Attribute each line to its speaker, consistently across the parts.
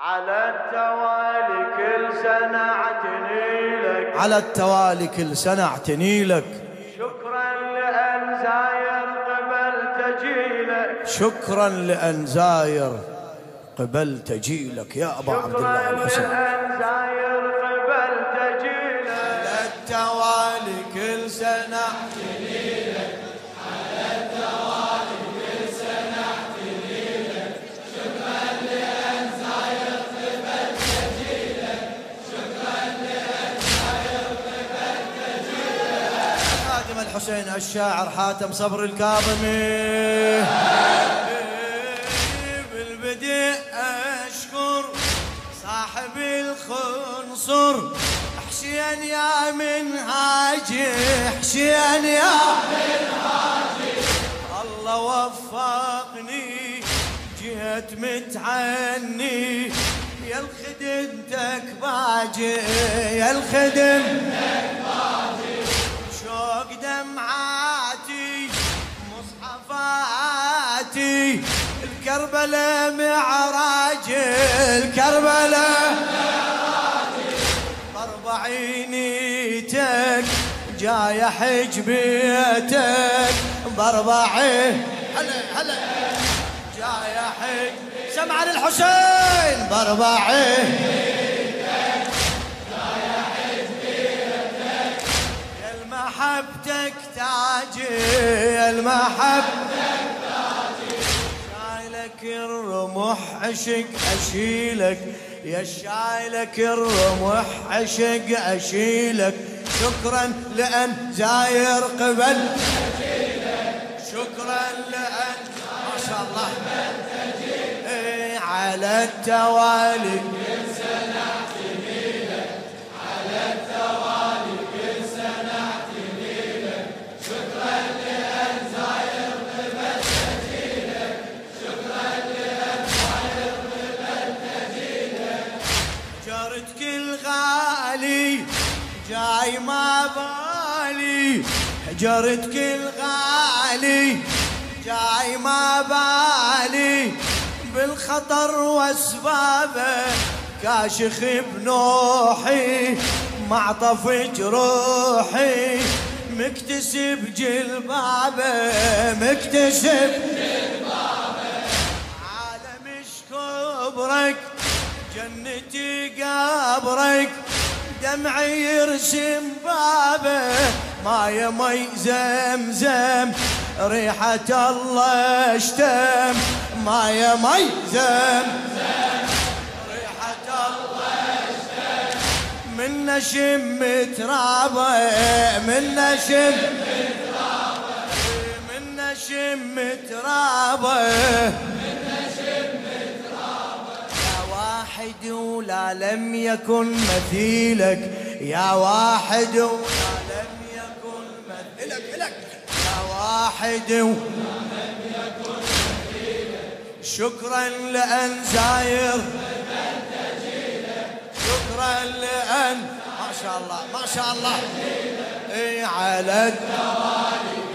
Speaker 1: على التوالي كل سنة اعتني لك.
Speaker 2: على التوالي كل سنة اعتني لك.
Speaker 1: شكرا لأن زاير قبل تجيلك
Speaker 2: شكرا لأن زاير قبل تجيلك يا أبا عبد الله الحسين
Speaker 1: لأن زاير قبل تجيلك
Speaker 2: على التوالي كل سنة خادم الحسين الشاعر حاتم صبر الكاظمي. بالبدء أشكر صاحب الخنصر. حسين يا منهاجي حسين يا منهاجي. الله وفقني جيت متعني. يا الخدمتك باجي يا الخدمتك الكربلاء معراجي الكربلاء ضرب عينيتك جاي حج بيتك. باربعين هلا هلا. جاي حج. سمع للحسين باربعين يا المحبتك تاجي المحبتك الرمح عشق أشيلك. يا شايلك الرمح عشق أشيلك. شكرا لأن زاير قبل. شكرا لأن ما شاء الله. إيه، على التوالي. بالي جارتك الغالي جاي ما بالي. بالخطر واسبابه كاشخ بنوحي معطف جروحي. مكتسب جلبابه مكتسب عالم كبرك جنتي قبرك. دمعي يرسم بابه ما يمي زمزم ريحة الله اشتم. ما يمي زمزم ريحة الله اشتم. من نشم ترابه من نشم من نشم ترابه. لم يكن مثيلك. يا واحد ولا لم يكن مثيلك يا واحد ولا لم يكن مثيلك شكرا لأن زاير. شكرا لأن ما شاء الله ما شاء الله. إي على التوالي.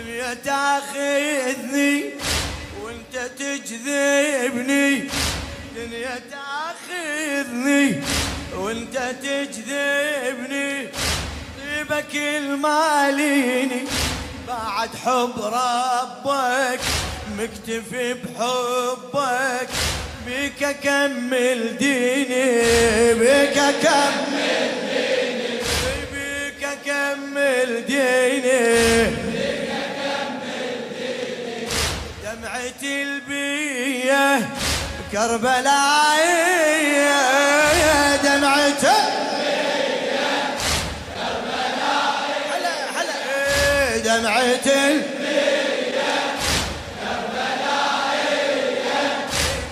Speaker 2: الدنيا تاخذني وانت تجذبني. الدنيا تاخذني وانت تجذبني. طيبك الماليني بعد حب ربك مكتفي بحبك. بك أكمل ديني بك أكمل كربلاء دمعة. هلا البية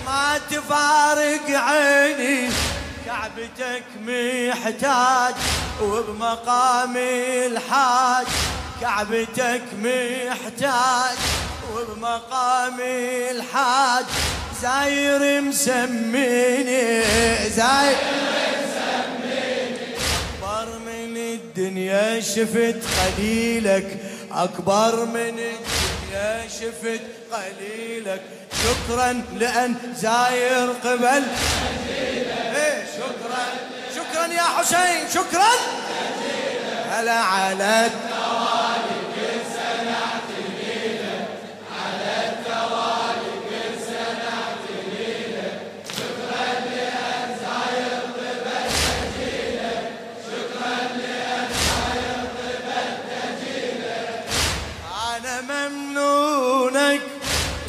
Speaker 2: ما تفارق عيني كعبتك محتاج وبمقام الحاج. كعبتك محتاج وبمقام الحاج. زاير مسميني زاير أكبر من الدنيا شفت قليلك أكبر من الدنيا شفت قليلك شكرا لأن زاير قبل. إيه شكرا. شكرا يا حسين شكرا. هلا على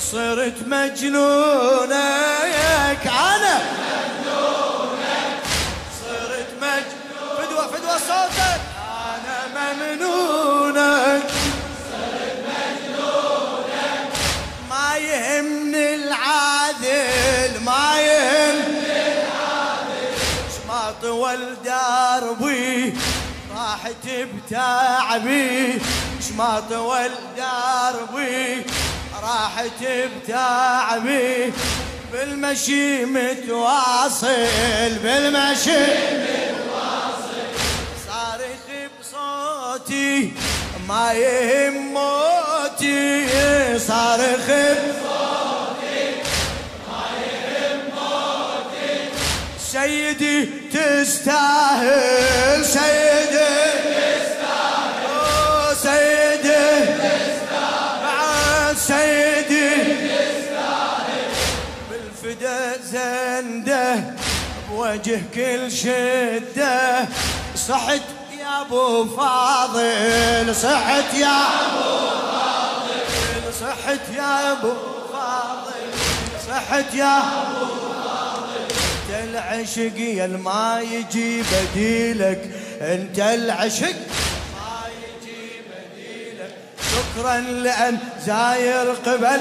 Speaker 2: صرت مجنونك أنا صرت مجنون فدوة فدوة صوتك. أنا ممنونك صرت مجنونك ما يهمني العادل ما يهمني العادل. طول دربي راحت بتعبي. طول دربي راحت بتعبي بالمشي متواصل بالمشي صارخ بصوتي ما يهم موتي. صارخ بصوتي ما يهم موتي. سيدي تستاهل سيدي بالفدا زنده بوجه كل شده. صحت يا أبو فاضل صحت يا أبو فاضل صحت يا أبو فاضل صحت يا أبو فاضل. أنت العشق يا ما يجي بديلك أنت العشق ما يجي بديلك. شكرا لأن زاير قبل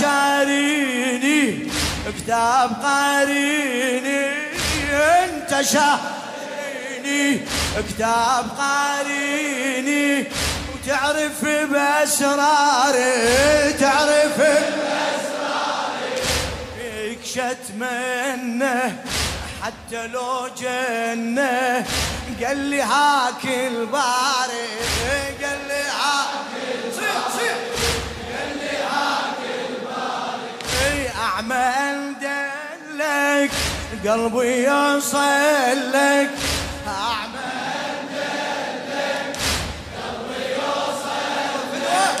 Speaker 2: شاريني كتاب قاريني. انت شاريني كتاب قاريني. وتعرف بأسراري تعرف بأسراري. شتمنه حتى لو جنه. قال لي هاك الباري قال لي هاك صيح اي اعمل دلك قلبي يوصل لك. اعمل دلك قلبي يوصل لك.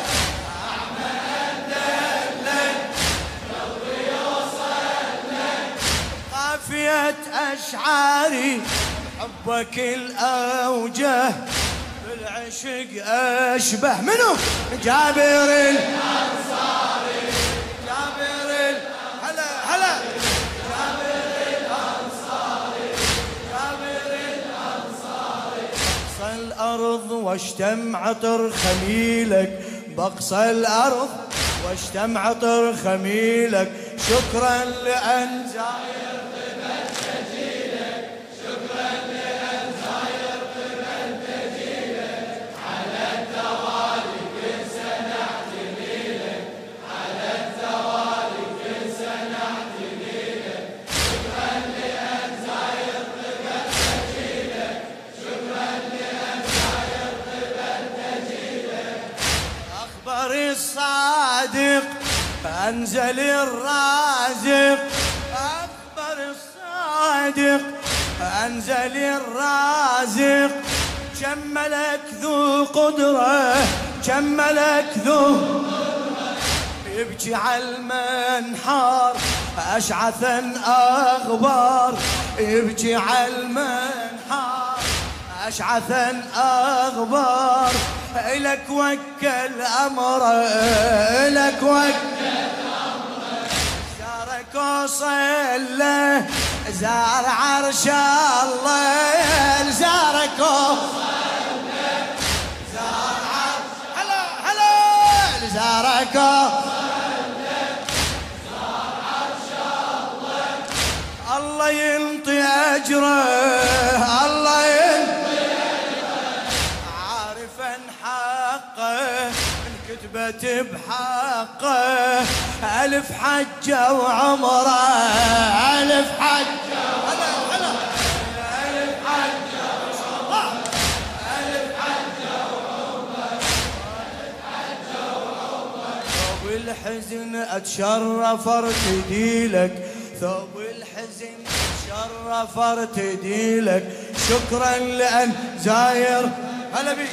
Speaker 2: اعمل دلك قلبي يوصل لك أشعاري حبك الأوجه بالعشق أشبه. منو؟ جابر الانصاري الأرض واشتم عطر خميلك بقصى الأرض واشتم عطر خميلك. شكرا لأن الصادق أنزل الرازق أخبر الصادق أنزل الرازق. جملك ذو قدرة جملك ذو يبكي على المنحار أشعثا أغبار. يبكي على المنحار أشعثا أغبار. إلك وكل أمره إلك وكل زارك وصل له زار عرش الله زارك زار عرش هلا هلا زارك الله ينطي أجره الله انكتبت بحقه ألف حجه وعمره. ألف حجه هلا هلا ألف حجه الله ألف حجه ثوب الحزن اتشرف ارتدي لك ثوب الحزن اتشرف ارتدي لك شكرا لأن زاير هلا بيك.